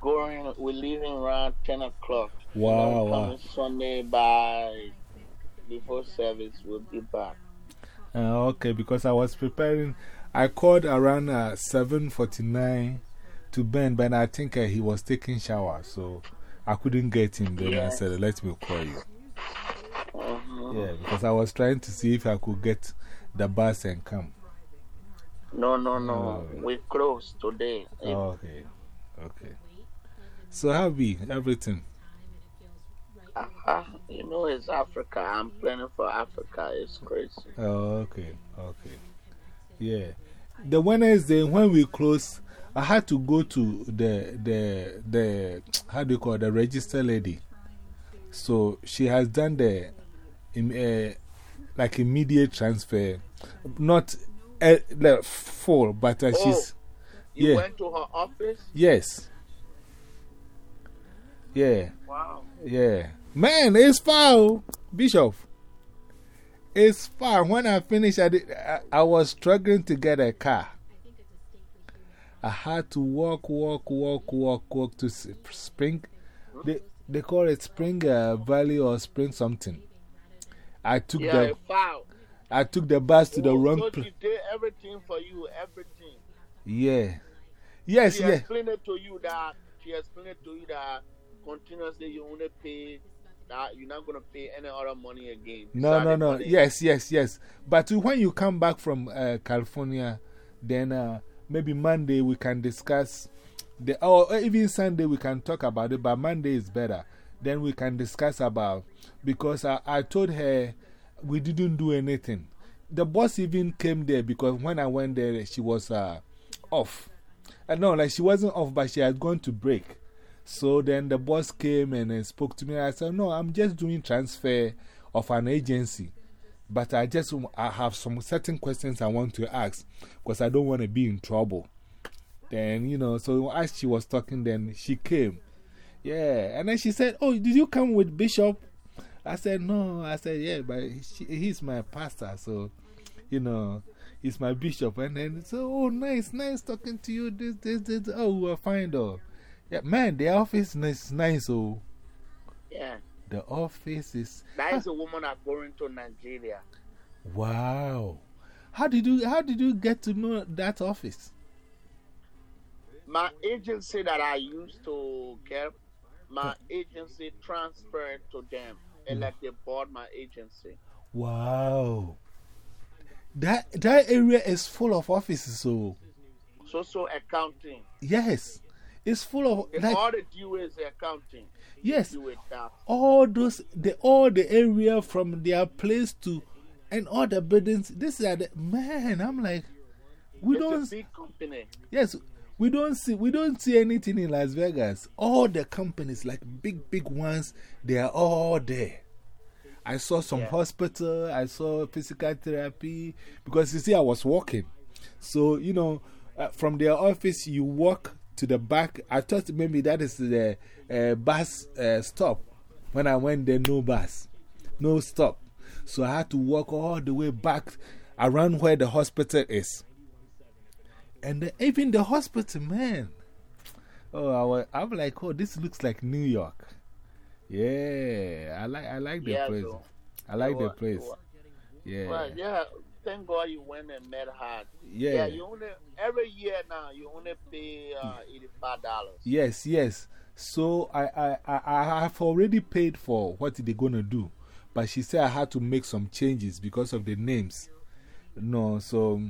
going, we're leaving around 10 o'clock. Wow, wow. Sunday by before service, we'll be back. Uh, okay, because I was preparing. I called around uh, 7.49 to Ben, but I think uh, he was taking shower, so I couldn't get him. Then I said, let me call you. Mhm. Yeah, because I was trying to see if I could get the bus and come. No, no, no. Oh. We close today. Oh, okay, okay. So, how be everything? Uh, you know, it's Africa. I'm planning for Africa. It's crazy. Oh, okay, okay. Yeah. The Wednesday, when we close, I had to go to the, the, the, how do you call it, the register lady. So she has done the, uh, like immediate transfer, not uh, the full, but uh, she's, You Yeah. went to her office? yes. Yeah. Wow. Yeah. Man, it's oh, Bishop. It's far. When I finished, I, did, I, I was struggling to get a car. I had to walk, walk, walk, walk, walk to Spring. They, they call it Spring uh, Valley or Spring something. I took, Yeah, the, foul. I took the bus to the wrong So place. she did everything for you, everything. Yeah. Yes, She yeah. explained it to you that, she explained it to you that continuously you only pay, that you're not going to pay any other money again. No, no, no. money. Yes, yes, yes. But when you come back from uh, California, then uh, maybe Monday we can discuss, the, or even Sunday we can talk about it, but Monday is better. Then we can discuss about, because I, I told her we didn't do anything. The boss even came there because when I went there, she was uh, off. Uh, no, like she wasn't off, but she had gone to break. So then the boss came and uh, spoke to me. I said, No, I'm just doing transfer of an agency. But I just I have some certain questions I want to ask because I don't want to be in trouble. Then, you know, so as she was talking, then she came. Yeah. And then she said, Oh, did you come with Bishop? I said, No. I said, Yeah, but she, he's my pastor. So, you know, he's my bishop. And then, so, oh, nice, nice talking to you. This, this, this. Oh, we're fine though. Yeah, man, the office is nice. Oh, Yeah. the office is. That is a woman that's going to Nigeria. Wow. How did you, how did you get to know that office? My agency that I used to get, my agency transferred to them. And like they bought my agency. Wow. That, that area is full of offices. So, So, so accounting. yes, it's full of, like, all they do is accounting. yes, Do it that. all those, the, all the area from their place to, and all the buildings. This is the, man, I'm like, we It's don't, big company. yes, we don't see, we don't see anything in Las Vegas. All the companies, like big, big ones, they are all there. I saw some Yeah. hospital, I saw physical therapy, because you see, I was walking. So, you know, uh, from their office, you walk to the back. I thought maybe that is the uh, bus uh, stop. When I went there, no bus, no stop. So I had to walk all the way back around where the hospital is. And the, even the hospital, man. Oh, I was, I'm like, oh, this looks like New York. Yeah, I like, I like the Yeah, place. though. I like the place. Yeah. Right, yeah. Thank God you went and met her. Yeah. Yeah, you only, every year now, you only pay uh, $85. Yes, yes. So I, I, I, I have already paid for what they're going to do. But she said I had to make some changes because of the names. No, so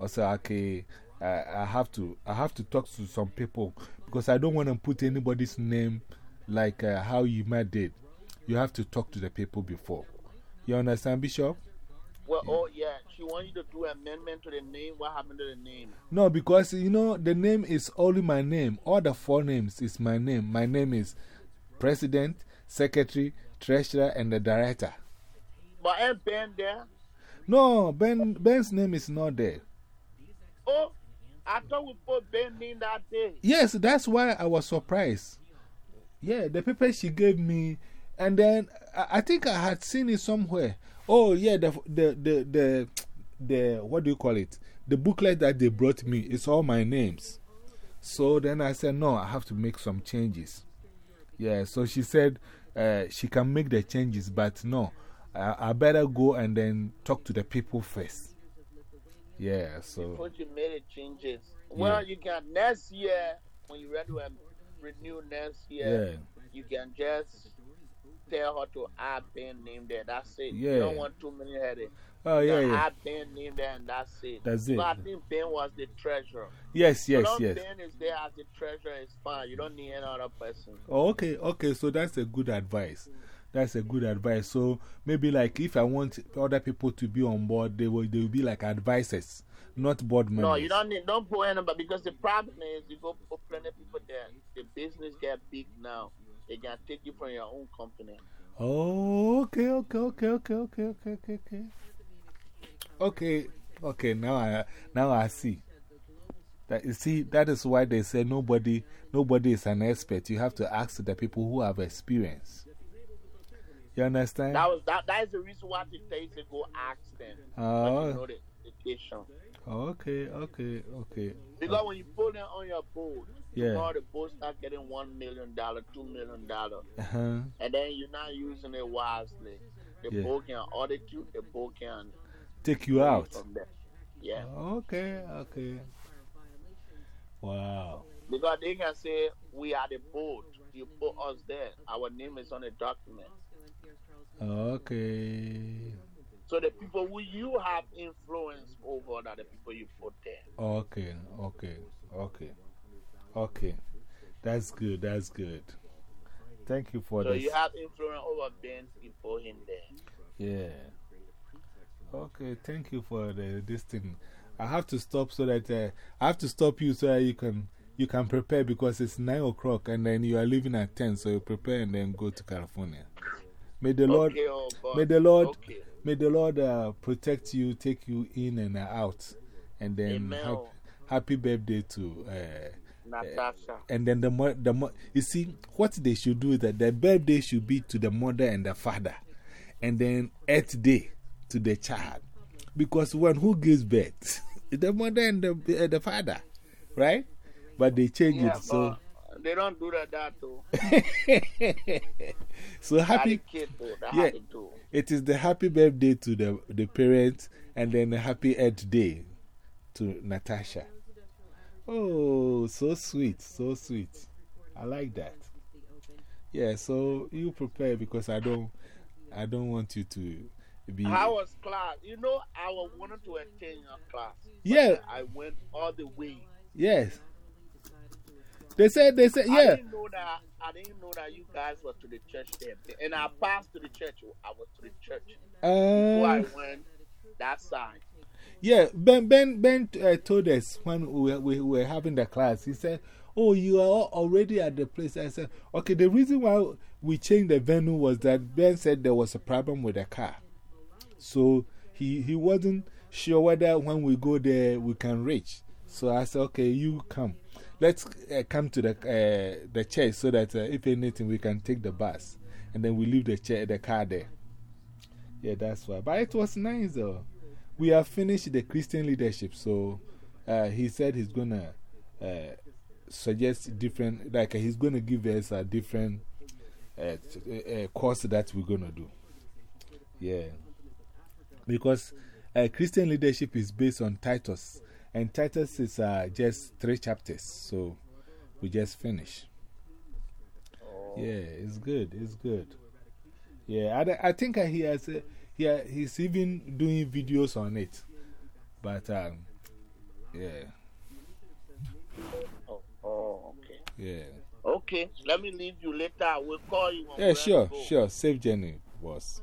I said, okay, I, I, have to, I have to talk to some people because I don't want to put anybody's name like uh, how you might did. You have to talk to the people before. You understand, Bishop? Well, oh, yeah. She want you to do amendment to the name. What happened to the name? No, because you know, the name is only my name. All the four names is my name. My name is President, Secretary, Treasurer, and the Director. But ain't Ben there? No, Ben, Ben's name is not there. Oh, I thought we put Ben name that day. Yes, that's why I was surprised. Yeah, the paper she gave me, and then I, I think I had seen it somewhere. Oh, yeah, the, the, the, the, the, what do you call it? The booklet that they brought me is all my names. So then I said, no, I have to make some changes. Yeah, so she said uh, she can make the changes, but no, I, I better go and then talk to the people first. Yeah, so. Before you made the changes. Well, you can next year, when you ready to renew next year, Yeah. you can just tell her to add Ben name there. That's it. Yeah. You don't want too many headaches. Oh, yeah, yeah. Add Ben name there and that's it. That's So it. I think Ben was the treasurer. Yes, So yes, long yes. Ben is there as the treasurer, it's fine. You don't need any other person. Oh, okay, okay, so that's a good advice. That's a good advice. So maybe like if I want other people to be on board, they will, they will be like advisors, not board members. No, you don't need, don't put anybody because the problem is you go put plenty of people there. The business get big now. They can take you from your own company. Oh, okay, okay, okay, okay, okay, okay, okay, okay. Okay, okay, now I, now I see. That, you see, that is why they say nobody, nobody is an expert. You have to ask the people who have experience. You understand? That was that. That is the reason why they to go ask them. Oh, you know the education. Okay, okay, okay. Because when you put them on your boat, Yeah. tomorrow the boat start getting one million dollar, two million dollar, Uh -huh. and then you're not using it wisely. The Yeah. boat can audit you. The boat can Take you out. from there. Yeah, Okay, okay. Wow. because they can say we are the boat. You put us there. Our name is on the document. Okay. So the people who you have influence over are the people you put there. Okay, okay, okay, okay. That's good, that's good. Thank you for So this. you have influence over Ben's people in there. Yeah. Okay, thank you for the, this thing. I have to stop so that uh, I have to stop you so that you can you can prepare because it's 9 o'clock and then you are leaving at 10, so you prepare and then go to California. May the Lord, Okay, oh, may the Lord, Okay. May the Lord uh, protect you, take you in and out. And then Amen. hap- happy birthday to uh, Natasha. and then the, mo the mo you see, what they should do is that the birthday should be to the mother and the father, and then eighth day to the child. Because when who gives birth? the mother and the, uh, the father, right? But they change Yeah, it. So, they don't do that, that too. so happy, kid. That Yeah. how they do. it is the happy birthday to the, the parents, and then the happy eighth day to Natasha. Oh, so sweet, so sweet. I like that. Yeah, so you prepare because I don't, I don't want you to be. How was class? You know, I was wanted to attend your class. Yeah. I went all the way. Yes. They said, they said, yeah. I didn't know that. I didn't know that you guys were to the church there. And I passed to the church. I was to the church. Before I Uh, went that side. yeah, Ben, Ben, Ben uh, told us when we, were- we were having the class, he said, Oh, you are already at the place. I said, Okay, the reason why we changed the venue was that Ben said there was a problem with the car. So he, he wasn't sure whether when we go there we can reach. So I said, Okay, you come. Let's uh, come to the, uh, the church so that uh, if anything we can take the bus. And then we leave the, chair, the car there. Yeah, that's why. But it was nice though. We have finished the Christian leadership, so uh, he said he's going to uh, suggest different, like he's going to give us a different uh, uh, course that we're going to do. Yeah. Because uh, Christian leadership is based on Titus, and Titus is uh, just three chapters, so we just finished. Yeah, it's good, it's good. Yeah, I, I think he has, uh, he, he's even doing videos on it. But, um, yeah, Oh, oh, okay. yeah. Okay, let me leave you later. I will call you. Yeah, sure, sure. Safe journey, boss.